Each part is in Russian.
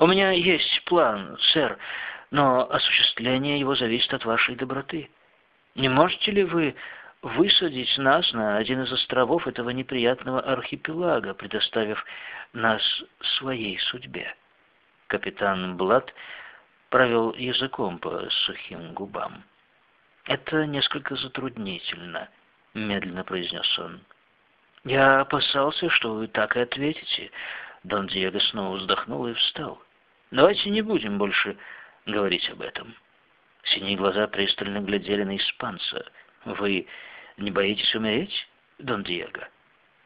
У меня есть план, сэр, но осуществление его зависит от вашей доброты. Не можете ли вы высадить нас на один из островов этого неприятного архипелага, предоставив нас своей судьбе?» Капитан Блад провел языком по сухим губам. «Это несколько затруднительно», — медленно произнес он. «Я опасался, что вы так и ответите». Дон Диего снова вздохнул и встал. «Давайте не будем больше говорить об этом». Синие глаза пристально глядели на испанца. «Вы не боитесь умереть, Дон Диего?»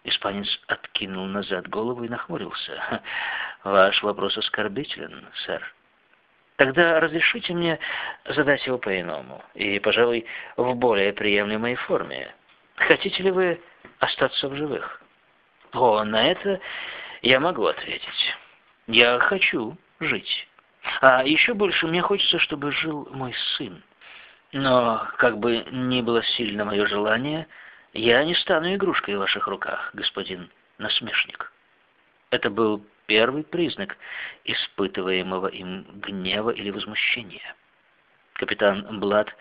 Испанец откинул назад голову и нахмурился. «Ваш вопрос оскорбителен, сэр. Тогда разрешите мне задать его по-иному, и, пожалуй, в более приемлемой форме. Хотите ли вы остаться в живых?» «О, на это я могу ответить. Я хочу жить». А еще больше мне хочется, чтобы жил мой сын. Но, как бы ни было сильно мое желание, я не стану игрушкой в ваших руках, господин насмешник. Это был первый признак испытываемого им гнева или возмущения. Капитан Блад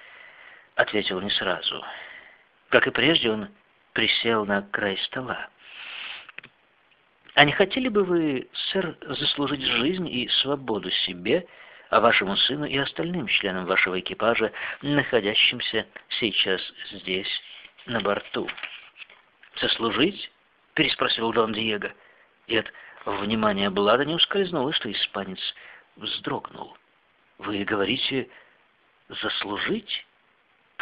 ответил не сразу. Как и прежде, он присел на край стола. А не хотели бы вы, сэр, заслужить жизнь и свободу себе, а вашему сыну и остальным членам вашего экипажа, находящимся сейчас здесь, на борту?» «Заслужить?» — переспросил Дон Диего. И от внимания Блада не ускользнуло, что испанец вздрогнул. «Вы говорите «заслужить»?»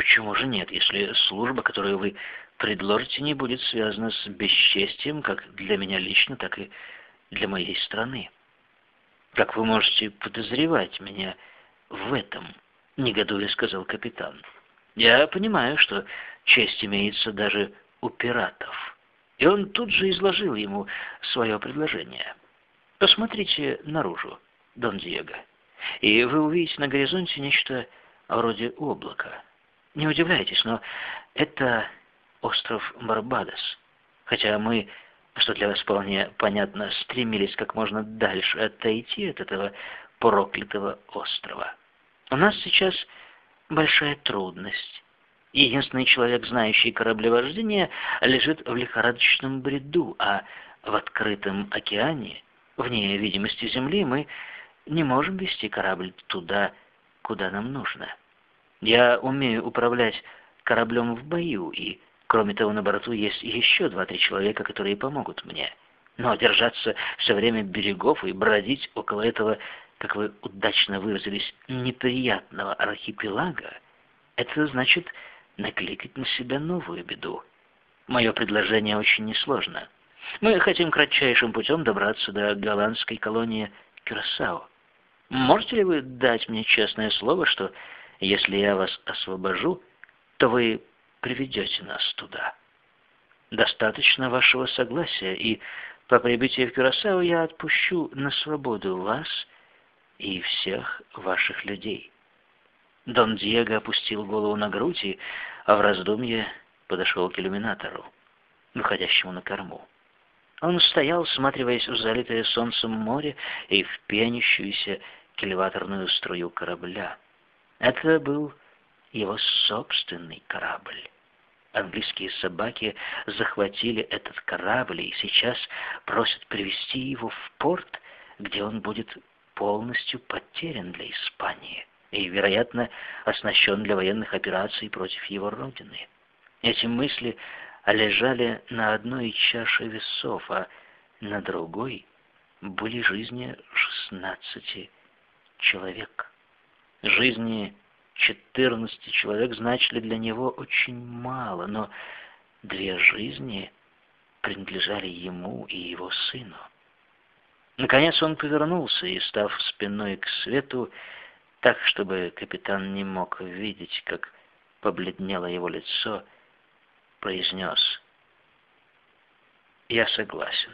Почему же нет, если служба, которую вы предложите, не будет связано с бесчестием как для меня лично, так и для моей страны. Как вы можете подозревать меня в этом? Негодуя сказал капитан. Я понимаю, что честь имеется даже у пиратов. И он тут же изложил ему свое предложение. Посмотрите наружу, Дон Диего, и вы увидите на горизонте нечто вроде облака. Не удивляйтесь, но это остров Барбадос. Хотя мы, что для вас вполне понятно, стремились как можно дальше отойти от этого проклятого острова. У нас сейчас большая трудность. Единственный человек, знающий кораблевождение, лежит в лихорадочном бреду, а в открытом океане, вне видимости земли, мы не можем вести корабль туда, куда нам нужно. Я умею управлять кораблем в бою и Кроме того, на борту есть еще два-три человека, которые помогут мне. Но держаться все время берегов и бродить около этого, как вы удачно выразились, неприятного архипелага, это значит накликать на себя новую беду. Мое предложение очень несложно. Мы хотим кратчайшим путем добраться до голландской колонии Кюрасао. Можете ли вы дать мне честное слово, что если я вас освобожу, то вы приведете нас туда. Достаточно вашего согласия, и по прибытии в Кюрасао я отпущу на свободу вас и всех ваших людей». Дон Диего опустил голову на грудь и, а в раздумье подошел к иллюминатору, выходящему на корму. Он стоял, всматриваясь в залитое солнцем море и в пенящуюся кильваторную струю корабля. Это был его собственный корабль. Английские собаки захватили этот корабль и сейчас просят привести его в порт, где он будет полностью потерян для Испании и, вероятно, оснащен для военных операций против его родины. Эти мысли лежали на одной чаше весов, а на другой были жизни шестнадцати человек. Жизни четырнадцати человек значили для него очень мало, но две жизни принадлежали ему и его сыну. Наконец он повернулся и, став спиной к свету, так, чтобы капитан не мог видеть, как побледнело его лицо, произнес «Я согласен».